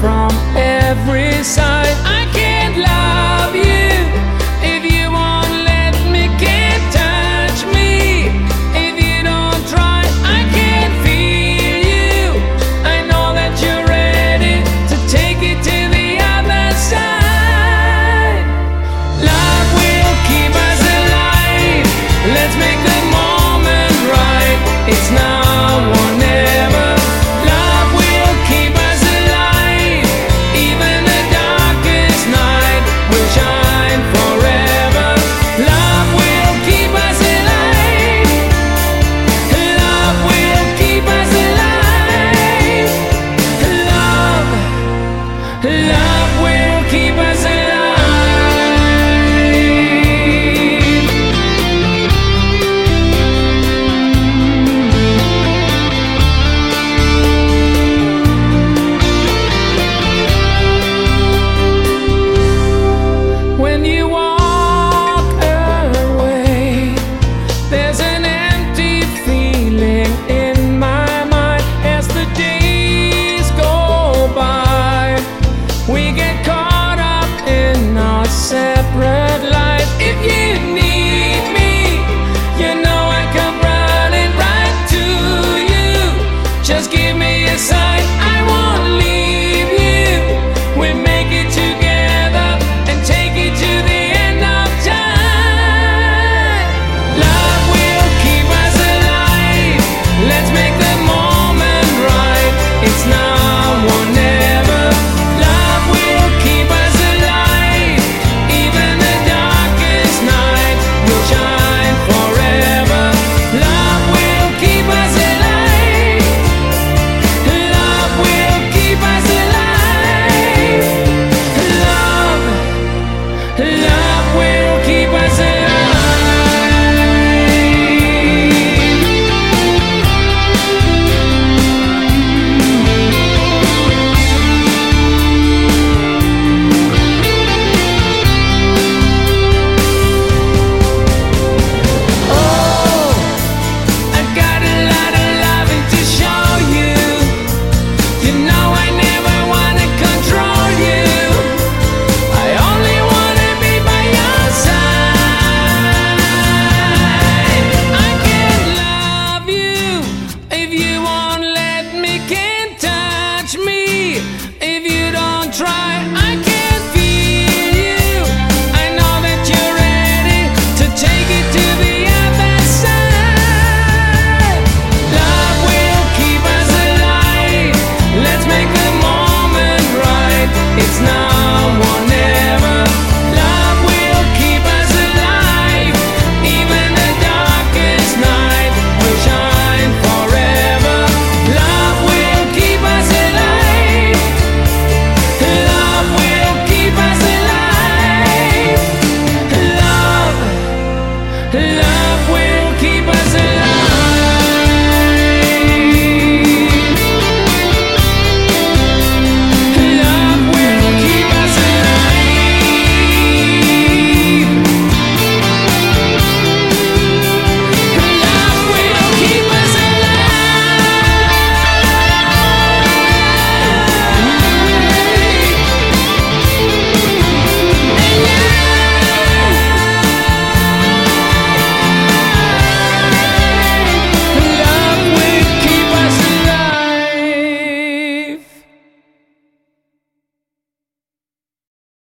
from every side. I keep us